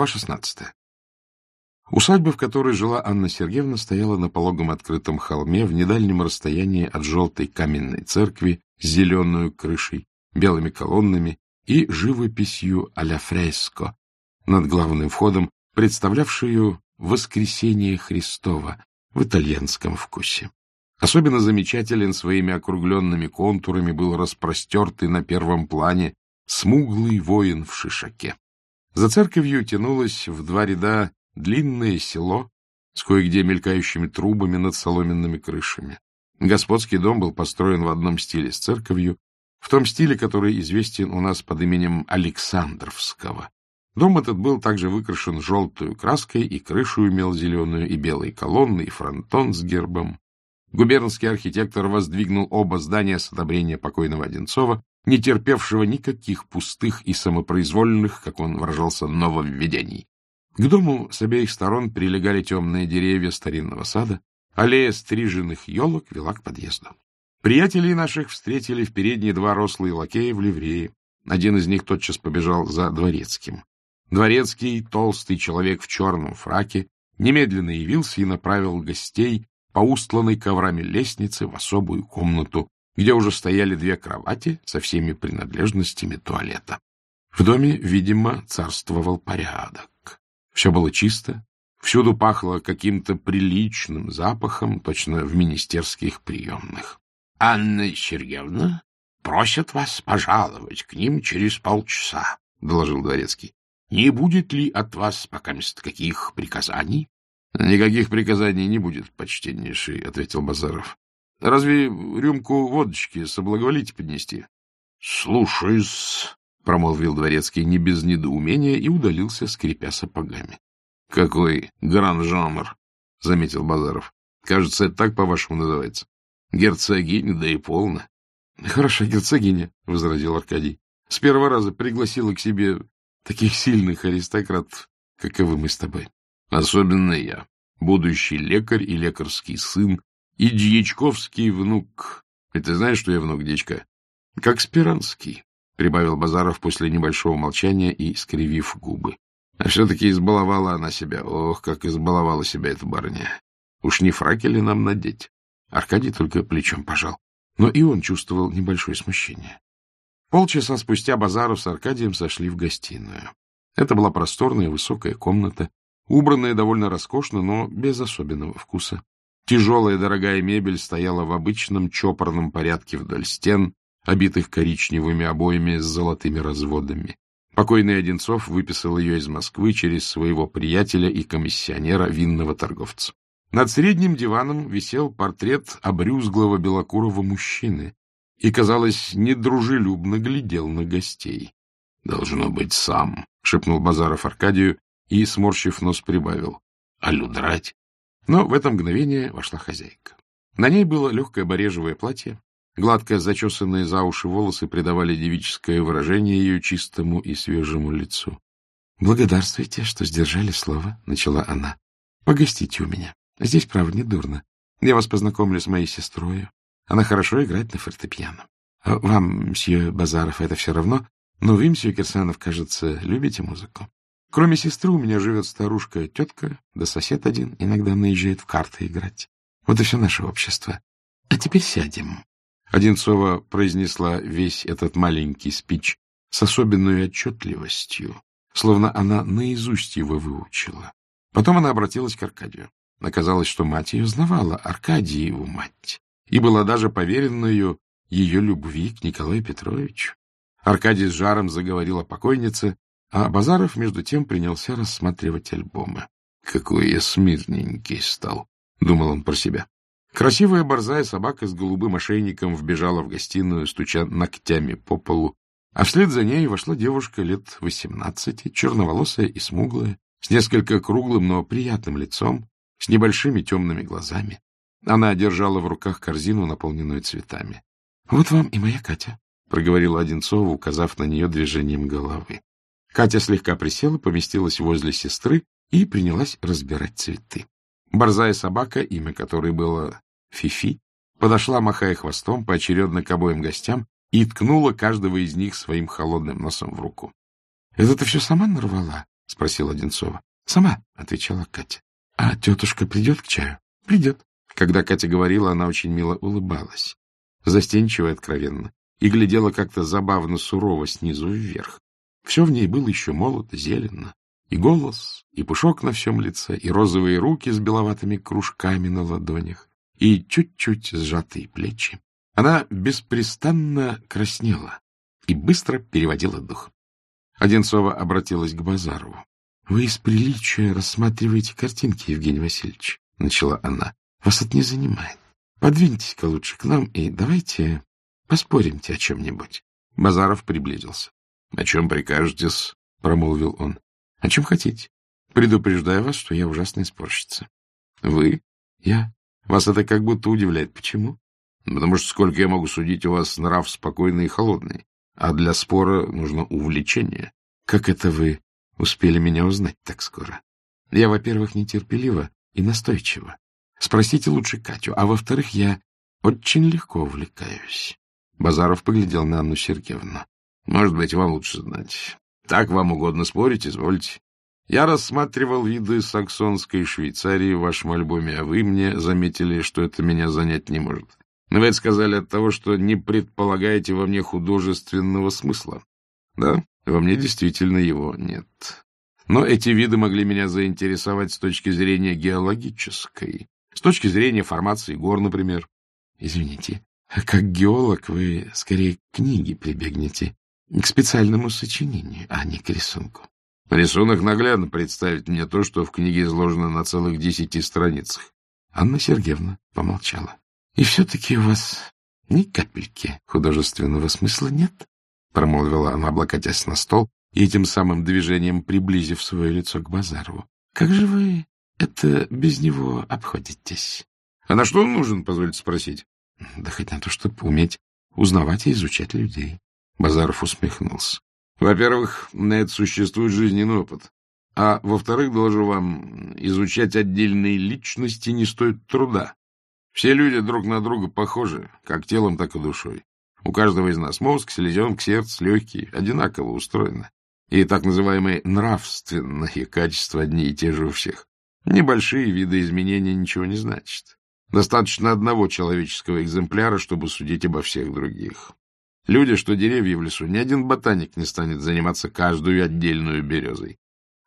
Глава 16. Усадьба, в которой жила Анна Сергеевна, стояла на пологом открытом холме в недальнем расстоянии от желтой каменной церкви с зеленой крышей, белыми колоннами и живописью а-ля фреско над главным входом, представлявшую «Воскресение Христова» в итальянском вкусе. Особенно замечателен своими округленными контурами был распростертый на первом плане смуглый воин в шишаке. За церковью тянулось в два ряда длинное село с кое-где мелькающими трубами над соломенными крышами. Господский дом был построен в одном стиле с церковью, в том стиле, который известен у нас под именем Александровского. Дом этот был также выкрашен желтую краской, и крышу имел зеленую и белые колонны, и фронтон с гербом. Губернский архитектор воздвигнул оба здания с одобрения покойного Одинцова, не терпевшего никаких пустых и самопроизвольных, как он выражался, нововведений. К дому с обеих сторон прилегали темные деревья старинного сада, аллея стриженных елок вела к подъезду. Приятелей наших встретили в передние два рослые лакея в ливрее. Один из них тотчас побежал за дворецким. Дворецкий, толстый человек в черном фраке, немедленно явился и направил гостей по устланной коврами лестнице в особую комнату, где уже стояли две кровати со всеми принадлежностями туалета. В доме, видимо, царствовал порядок. Все было чисто, всюду пахло каким-то приличным запахом, точно в министерских приемных. — Анна Сергеевна просят вас пожаловать к ним через полчаса, — доложил дворецкий. — Не будет ли от вас пока каких приказаний? — Никаких приказаний не будет, почтеннейший, — ответил Базаров. — Разве рюмку водочки соблаговолите поднести? — Слушаюсь, — промолвил дворецкий не без недоумения и удалился, скрипя сапогами. — Какой гран-жанр, — заметил Базаров. — Кажется, это так, по-вашему, называется. Герцогиня, да и полно. — Хороша герцогиня, — возразил Аркадий. — С первого раза пригласила к себе таких сильных аристократов, каковы мы с тобой. — Особенно я, будущий лекарь и лекарский сын, и дьячковский внук. И ты знаешь, что я внук дьячка? Как Спиранский, — прибавил Базаров после небольшого молчания и скривив губы. А все-таки избаловала она себя. Ох, как избаловала себя эта барыня. Уж не фраки ли нам надеть? Аркадий только плечом пожал. Но и он чувствовал небольшое смущение. Полчаса спустя Базаров с Аркадием сошли в гостиную. Это была просторная высокая комната, убранная довольно роскошно, но без особенного вкуса. Тяжелая дорогая мебель стояла в обычном чопорном порядке вдоль стен, обитых коричневыми обоями с золотыми разводами. Покойный Одинцов выписал ее из Москвы через своего приятеля и комиссионера винного торговца. Над средним диваном висел портрет обрюзглого белокурого мужчины и, казалось, недружелюбно глядел на гостей. — Должно быть сам, — шепнул Базаров Аркадию и, сморщив нос, прибавил. — А людрать? Но в это мгновение вошла хозяйка. На ней было легкое барежевое платье, гладко зачесанные за уши волосы придавали девическое выражение ее чистому и свежему лицу. — Благодарствуйте, что сдержали слово, — начала она. — Погостите у меня. Здесь, правда, не дурно. Я вас познакомлю с моей сестрой. Она хорошо играет на фортепиано. Вам, мсье Базаров, это все равно, но вы, мсье Кирсанов, кажется, любите музыку. Кроме сестры у меня живет старушка-тетка, да сосед один иногда наезжает в карты играть. Вот и все наше общество. А теперь сядем. Одинцова произнесла весь этот маленький спич с особенной отчетливостью, словно она наизусть его выучила. Потом она обратилась к Аркадию. Оказалось, что мать ее знавала, Аркадиеву мать, и была даже поверенную ее любви к Николаю Петровичу. Аркадий с жаром заговорил о покойнице, а Базаров, между тем, принялся рассматривать альбомы. — Какой я смирненький стал, — думал он про себя. Красивая борзая собака с голубым ошейником вбежала в гостиную, стуча ногтями по полу, а вслед за ней вошла девушка лет восемнадцати, черноволосая и смуглая, с несколько круглым, но приятным лицом, с небольшими темными глазами. Она держала в руках корзину, наполненную цветами. — Вот вам и моя Катя, — проговорила Одинцова, указав на нее движением головы. Катя слегка присела, поместилась возле сестры и принялась разбирать цветы. Борзая собака, имя которой было Фифи, подошла, махая хвостом, поочередно к обоим гостям и ткнула каждого из них своим холодным носом в руку. — Это ты все сама нарвала? — спросила Одинцова. — Сама, — отвечала Катя. — А тетушка придет к чаю? — Придет. Когда Катя говорила, она очень мило улыбалась, застенчиво и откровенно, и глядела как-то забавно сурово снизу вверх. Все в ней было еще молодо, зелено. И голос, и пушок на всем лице, и розовые руки с беловатыми кружками на ладонях, и чуть-чуть сжатые плечи. Она беспрестанно краснела и быстро переводила дух. Одинцова обратилась к Базарову. — Вы из приличия рассматриваете картинки, Евгений Васильевич, — начала она. — Вас это не занимает. Подвиньтесь-ка лучше к нам и давайте поспоримте о чем-нибудь. Базаров приблизился. — О чем прикажете-с? — промолвил он. — О чем хотите. Предупреждаю вас, что я ужасная спорщица. — Вы? — Я. Вас это как будто удивляет. Почему? — Потому что, сколько я могу судить, у вас нрав спокойный и холодный, а для спора нужно увлечение. Как это вы успели меня узнать так скоро? Я, во-первых, нетерпелива и настойчива. Спросите лучше Катю. А во-вторых, я очень легко увлекаюсь. Базаров поглядел на Анну Сергеевну. Может быть, вам лучше знать. Так вам угодно спорить, извольте. Я рассматривал виды саксонской Швейцарии в вашем альбоме, а вы мне заметили, что это меня занять не может. Но вы это сказали от того, что не предполагаете во мне художественного смысла. Да, во мне действительно его нет. Но эти виды могли меня заинтересовать с точки зрения геологической, с точки зрения формации гор, например. Извините, как геолог вы скорее к книге прибегнете, к специальному сочинению, а не к рисунку. Рисунок наглядно представит мне то, что в книге изложено на целых десяти страницах. Анна Сергеевна помолчала. — И все-таки у вас ни капельки художественного смысла нет? — промолвила она, облокотясь на стол и этим самым движением приблизив свое лицо к Базарову. — Как же вы это без него обходитесь? — А на что он нужен, позвольте спросить? — Да хоть на то, чтобы уметь узнавать и изучать людей. Базаров усмехнулся. Во-первых, на это существует жизненный опыт. А во-вторых, доложу вам, изучать отдельные личности не стоит труда. Все люди друг на друга похожи, как телом, так и душой. У каждого из нас мозг, селезенка, сердце, легкие одинаково устроены. И так называемые нравственные качества одни и те же у всех. Небольшие виды изменения ничего не значат. Достаточно одного человеческого экземпляра, чтобы судить обо всех других. Люди, что деревья в лесу, ни один ботаник не станет заниматься каждую отдельную березой.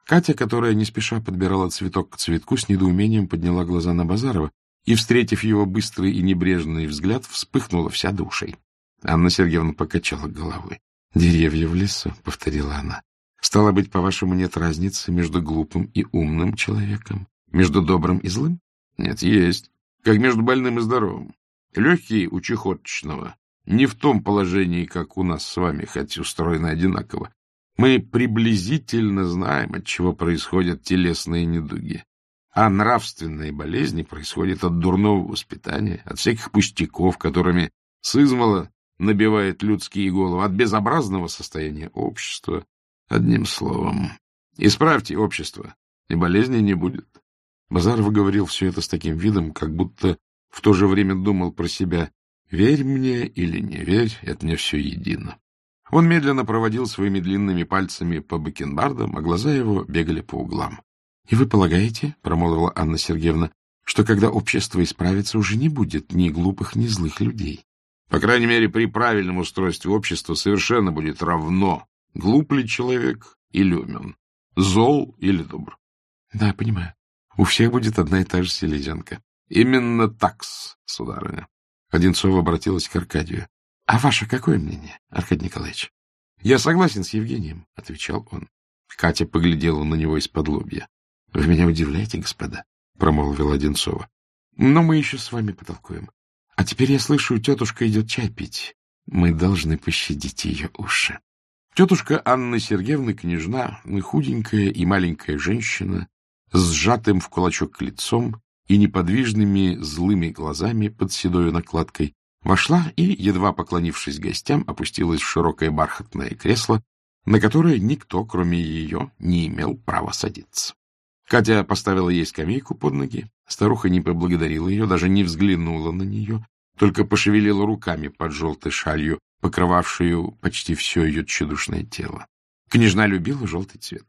Катя, которая не спеша подбирала цветок к цветку, с недоумением подняла глаза на Базарова и, встретив его быстрый и небрежный взгляд, вспыхнула вся до ушей. Анна Сергеевна покачала головой. — Деревья в лесу, — повторила она. — Стало быть, по-вашему, нет разницы между глупым и умным человеком? Между добрым и злым? — Нет, есть. Как между больным и здоровым. Легкий у чехоточного, не в том положении, как у нас с вами, хоть устроено одинаково. Мы приблизительно знаем, от чего происходят телесные недуги. А нравственные болезни происходят от дурного воспитания, от всяких пустяков, которыми сызмало набивает людские головы, от безобразного состояния общества. Одним словом, исправьте общество, и болезни не будет. Базаров говорил все это с таким видом, как будто в то же время думал про себя. Верь мне или не верь, это мне все едино. Он медленно проводил своими длинными пальцами по бакенбардам, а глаза его бегали по углам. — И вы полагаете, — промолвила Анна Сергеевна, — что когда общество исправится, уже не будет ни глупых, ни злых людей? По крайней мере, при правильном устройстве общества совершенно будет равно, глуп ли человек или умен, зол или добр. — Да, понимаю. У всех будет одна и та же селезенка. — Именно такс, сударыня. Одинцова обратилась к Аркадию. — А ваше какое мнение, Аркадий Николаевич? — Я согласен с Евгением, — отвечал он. Катя поглядела на него из-под лобья. — Вы меня удивляете, господа, — промолвила Одинцова. — Но мы еще с вами потолкуем. А теперь я слышу, тетушка идет чай пить. Мы должны пощадить ее уши. Тетушка Анна Сергеевна княжна, худенькая и маленькая женщина, с сжатым в кулачок лицом, и неподвижными злыми глазами под седою накладкой вошла и, едва поклонившись гостям, опустилась в широкое бархатное кресло, на которое никто, кроме ее, не имел права садиться. Катя поставила ей скамейку под ноги, старуха не поблагодарила ее, даже не взглянула на нее, только пошевелила руками под желтой шалью, покрывавшую почти все ее тщедушное тело. Княжна любила желтый цвет.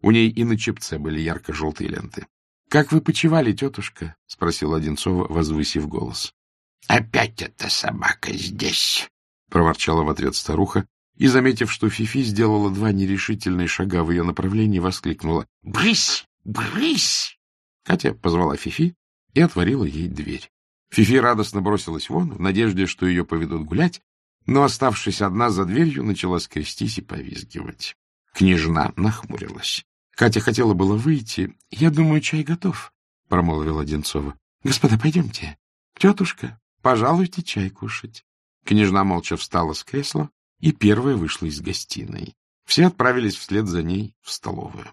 У ней и на чепце были ярко-желтые ленты. — Как вы почевали, тетушка? — спросила Одинцова, возвысив голос. — Опять эта собака здесь! — проворчала в ответ старуха, и, заметив, что Фифи сделала два нерешительные шага в ее направлении, воскликнула. — Брысь! Брысь! Катя позвала Фифи и отворила ей дверь. Фифи радостно бросилась вон, в надежде, что ее поведут гулять, но, оставшись одна за дверью, начала скрестись и повизгивать. Княжна нахмурилась. Катя хотела было выйти. — Я думаю, чай готов, — промолвила Одинцова. — Господа, пойдемте. Тетушка, пожалуйте чай кушать. Княжна молча встала с кресла и первая вышла из гостиной. Все отправились вслед за ней в столовую.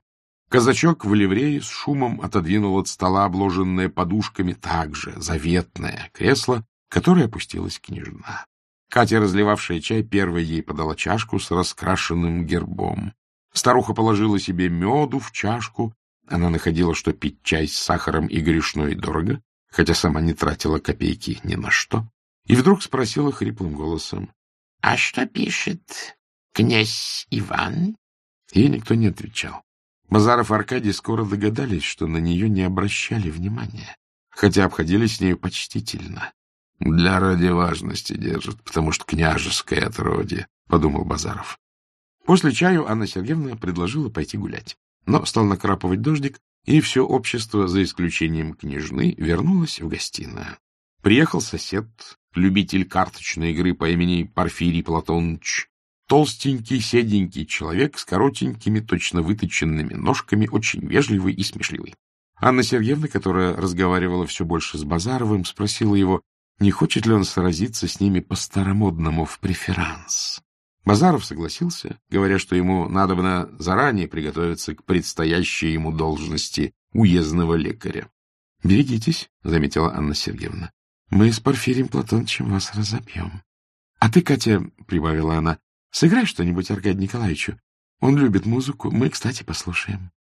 Казачок в ливрее с шумом отодвинул от стола обложенное подушками также заветное кресло, которое опустилась княжна. Катя, разливавшая чай, первой ей подала чашку с раскрашенным гербом. Старуха положила себе меду в чашку. Она находила, что пить чай с сахаром и грешно и дорого, хотя сама не тратила копейки ни на что. И вдруг спросила хриплым голосом. — А что пишет князь Иван? Ей никто не отвечал. Базаров и Аркадий скоро догадались, что на нее не обращали внимания, хотя обходились с нею почтительно. Для ради важности держат, потому что княжеское отродье, — подумал Базаров. После чаю Анна Сергеевна предложила пойти гулять. Но стал накрапывать дождик, и все общество, за исключением княжны, вернулось в гостиную. Приехал сосед, любитель карточной игры по имени Порфирий Платоныч, толстенький, седенький человек с коротенькими, точно выточенными ножками, очень вежливый и смешливый. Анна Сергеевна, которая разговаривала все больше с Базаровым, спросила его, не хочет ли он сразиться с ними по-старомодному в преферанс. Базаров согласился, говоря, что ему надо бы заранее приготовиться к предстоящей ему должности уездного лекаря. — Берегитесь, — заметила Анна Сергеевна. — Мы с Порфирием Платоновичем вас разобьем. — А ты, Катя, — прибавила она, — сыграй что-нибудь Аркадию Николаевичу. Он любит музыку, мы, кстати, послушаем.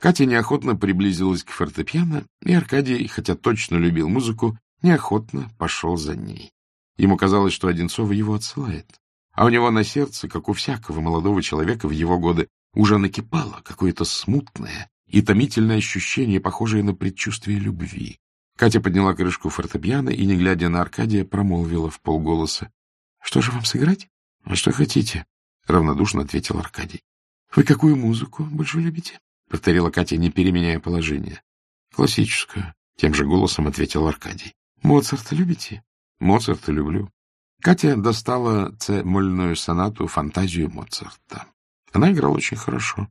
Катя неохотно приблизилась к фортепиано, и Аркадий, хотя точно любил музыку, неохотно пошел за ней. Ему казалось, что Одинцова его отсылает. А у него на сердце, как у всякого молодого человека в его годы, уже накипало какое-то смутное и томительное ощущение, похожее на предчувствие любви. Катя подняла крышку фортепиано и, не глядя на Аркадия, промолвила в полголоса. — Что же вам сыграть? — А что хотите? — равнодушно ответил Аркадий. — Вы какую музыку больше любите? — повторила Катя, не переменяя положение. — Классическую, — тем же голосом ответил Аркадий. — Моцарта любите? — Моцарта люблю. Катя достала Ц-мольную сонату «Фантазию Моцарта». Она играла очень хорошо,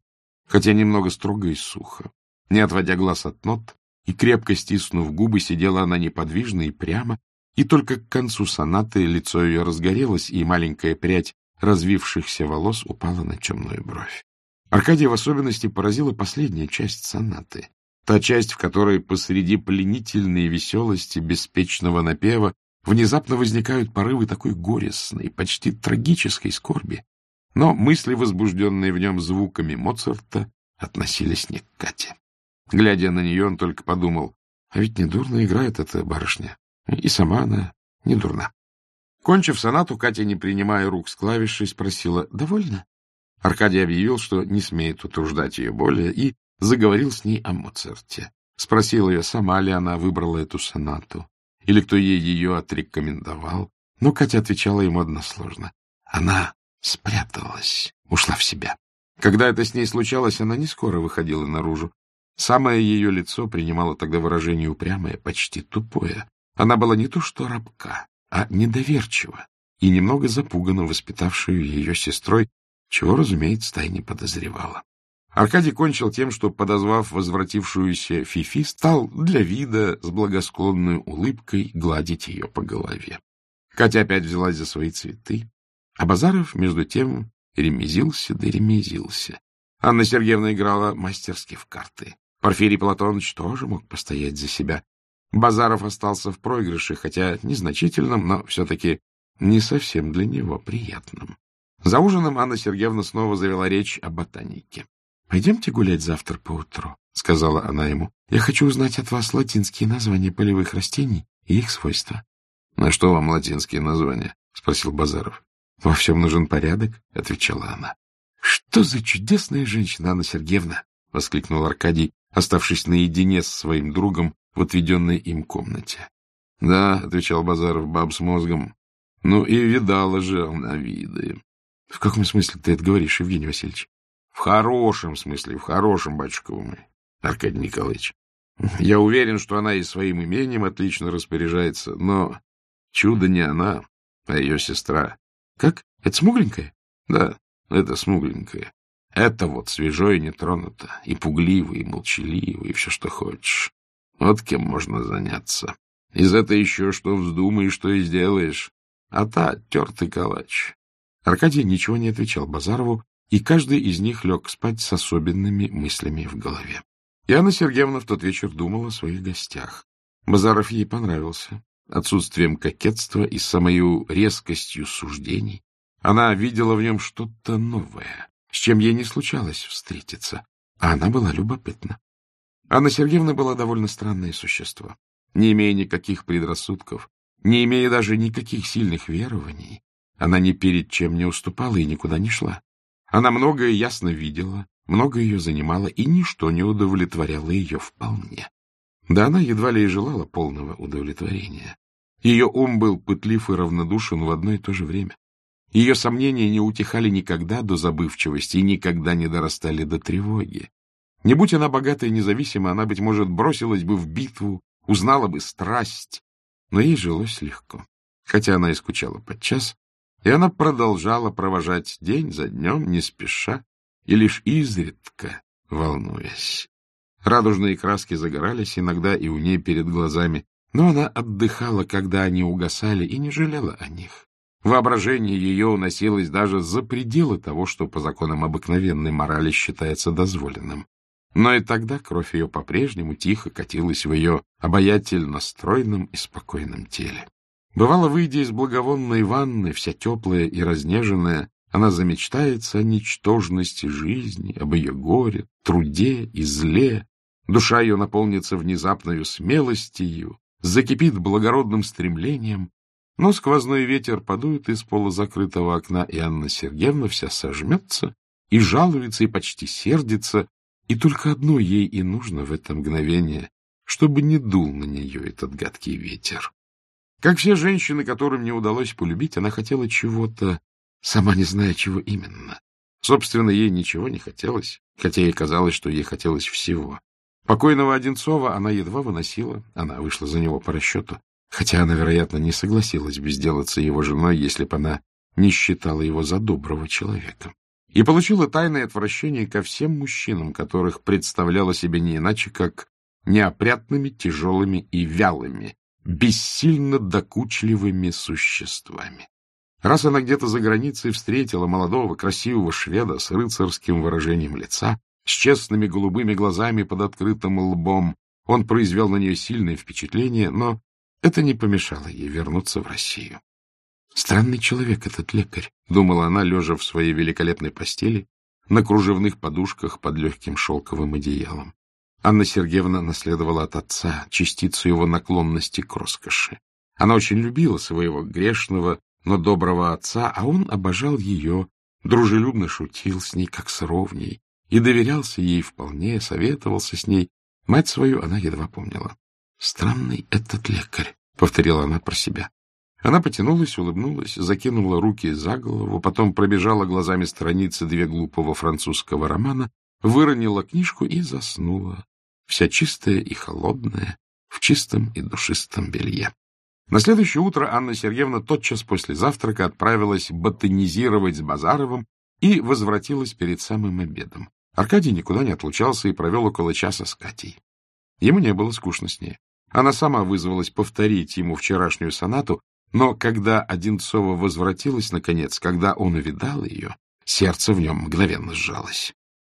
хотя немного строго и сухо. Не отводя глаз от нот и крепко стиснув губы, сидела она неподвижно и прямо, и только к концу сонаты лицо ее разгорелось, и маленькая прядь развившихся волос упала на темную бровь. Аркадия в особенности поразила последняя часть сонаты, та часть, в которой посреди пленительной веселости беспечного напева внезапно возникают порывы такой горестной, почти трагической скорби. Но мысли, возбужденные в нем звуками Моцарта, относились не к Кате. Глядя на нее, он только подумал, а ведь недурно играет эта барышня. И сама она не дурна. Кончив сонату, Катя, не принимая рук с клавишей, спросила «Довольно?». Аркадий объявил, что не смеет утруждать ее более, и заговорил с ней о Моцарте. Спросил ее, сама ли она выбрала эту сонату или кто ей ее отрекомендовал. Но Катя отвечала ему односложно. Она спряталась, ушла в себя. Когда это с ней случалось, она не скоро выходила наружу. Самое ее лицо принимало тогда выражение упрямое, почти тупое. Она была не то что рабка, а недоверчива и немного запугана воспитавшую ее сестрой, чего, разумеется, та и не подозревала. Аркадий кончил тем, что, подозвав возвратившуюся Фифи, стал для вида с благосклонной улыбкой гладить ее по голове. Катя опять взялась за свои цветы, а Базаров, между тем, ремезился да ремезился. Анна Сергеевна играла мастерски в карты. Порфирий Платонович тоже мог постоять за себя. Базаров остался в проигрыше, хотя незначительном, но все-таки не совсем для него приятным. За ужином Анна Сергеевна снова завела речь о ботанике. — Пойдемте гулять завтра поутру, — сказала она ему. — Я хочу узнать от вас латинские названия полевых растений и их свойства. — На что вам латинские названия? — спросил Базаров. — Во всем нужен порядок, — отвечала она. — Что за чудесная женщина, Анна Сергеевна! — воскликнул Аркадий, оставшись наедине с своим другом в отведенной им комнате. — Да, — отвечал Базаров, — баб с мозгом. Ну и видала же она виды. — В каком смысле ты это говоришь, Евгений Васильевич? — В хорошем смысле, в хорошем, батюшка мой, Аркадий Николаевич. Я уверен, что она и своим имением отлично распоряжается, но чудо не она, а ее сестра. — Как? Это смугленькая? — Да, это смугленькая. Это вот свежо и нетронуто, и пугливо, и молчаливо, и все, что хочешь. Вот кем можно заняться. Из этого еще что вздумаешь, что и сделаешь. А та — тертый калач. Аркадий ничего не отвечал Базарову, и каждый из них лег спать с особенными мыслями в голове. И Анна Сергеевна в тот вечер думала о своих гостях. Базаров ей понравился. Отсутствием кокетства и самою резкостью суждений она видела в нем что-то новое, с чем ей не случалось встретиться, а она была любопытна. Анна Сергеевна была довольно странное существо. Не имея никаких предрассудков, не имея даже никаких сильных верований, она ни перед чем не уступала и никуда не шла. Она многое ясно видела, много ее занимало, и ничто не удовлетворяло ее вполне. Да она едва ли и желала полного удовлетворения. Ее ум был пытлив и равнодушен в одно и то же время. Ее сомнения не утихали никогда до забывчивости и никогда не дорастали до тревоги. Не будь она богата и независима, она, быть может, бросилась бы в битву, узнала бы страсть, но ей жилось легко, хотя она и скучала подчас, и она продолжала провожать день за днем, не спеша и лишь изредка волнуясь. Радужные краски загорались иногда и у ней перед глазами, но она отдыхала, когда они угасали, и не жалела о них. Воображение ее уносилось даже за пределы того, что по законам обыкновенной морали считается дозволенным. Но и тогда кровь ее по-прежнему тихо катилась в ее обаятельно стройном и спокойном теле. Бывало, выйдя из благовонной ванны, вся теплая и разнеженная, она замечтается о ничтожности жизни, об ее горе, труде и зле. Душа ее наполнится внезапною смелостью, закипит благородным стремлением, но сквозной ветер подует из полузакрытого окна, и Анна Сергеевна вся сожмется и жалуется, и почти сердится, и только одно ей и нужно в это мгновение, чтобы не дул на нее этот гадкий ветер. Как все женщины, которым не удалось полюбить, она хотела чего-то, сама не зная, чего именно. Собственно, ей ничего не хотелось, хотя ей казалось, что ей хотелось всего. Покойного Одинцова она едва выносила, она вышла за него по расчету, хотя она, вероятно, не согласилась бы сделаться его женой, если бы она не считала его за доброго человека и получила тайное отвращение ко всем мужчинам, которых представляла себе не иначе, как неопрятными, тяжелыми и вялыми, бессильно докучливыми существами. Раз она где-то за границей встретила молодого, красивого шведа с рыцарским выражением лица, с честными голубыми глазами под открытым лбом, он произвел на нее сильное впечатление, но это не помешало ей вернуться в Россию. Странный человек этот лекарь, — думала она, лежа в своей великолепной постели, на кружевных подушках под легким шелковым одеялом. Анна Сергеевна наследовала от отца частицу его наклонности к роскоши. Она очень любила своего грешного, но доброго отца, а он обожал ее, дружелюбно шутил с ней, как с ровней, и доверялся ей вполне, советовался с ней. Мать свою она едва помнила. «Странный этот лекарь», — повторила она про себя. Она потянулась, улыбнулась, закинула руки за голову, потом пробежала глазами страницы две глупого французского романа, выронила книжку и заснула, вся чистая и холодная, в чистом и душистом белье. На следующее утро Анна Сергеевна тотчас после завтрака отправилась ботанизировать с Базаровым и возвратилась перед самым обедом. Аркадий никуда не отлучался и провел около часа с Катей. Ему не было скучно с ней. Она сама вызвалась повторить ему вчерашнюю сонату, но когда Одинцова возвратилась, наконец, когда он увидал ее, сердце в нем мгновенно сжалось.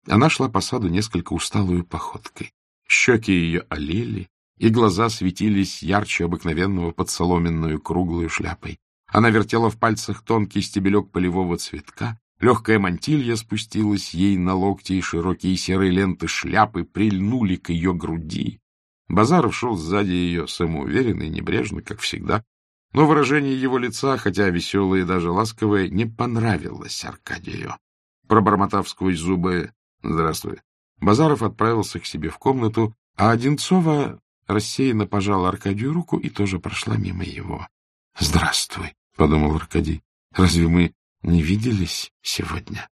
Она шла по саду несколько усталую походкой. Щеки ее олели, и глаза светились ярче обыкновенного под соломенную круглую шляпой. Она вертела в пальцах тонкий стебелек полевого цветка, легкая мантилья спустилась ей на локти, и широкие серые ленты шляпы прильнули к ее груди. Базаров шел сзади ее, самоуверенно и небрежно, как всегда, но выражение его лица, хотя веселое и даже ласковое, не понравилось Аркадию. Пробормотав сквозь зубы «Здравствуй», Базаров отправился к себе в комнату, а Одинцова рассеянно пожала Аркадию руку и тоже прошла мимо его. — Здравствуй, — подумал Аркадий. — Разве мы не виделись сегодня?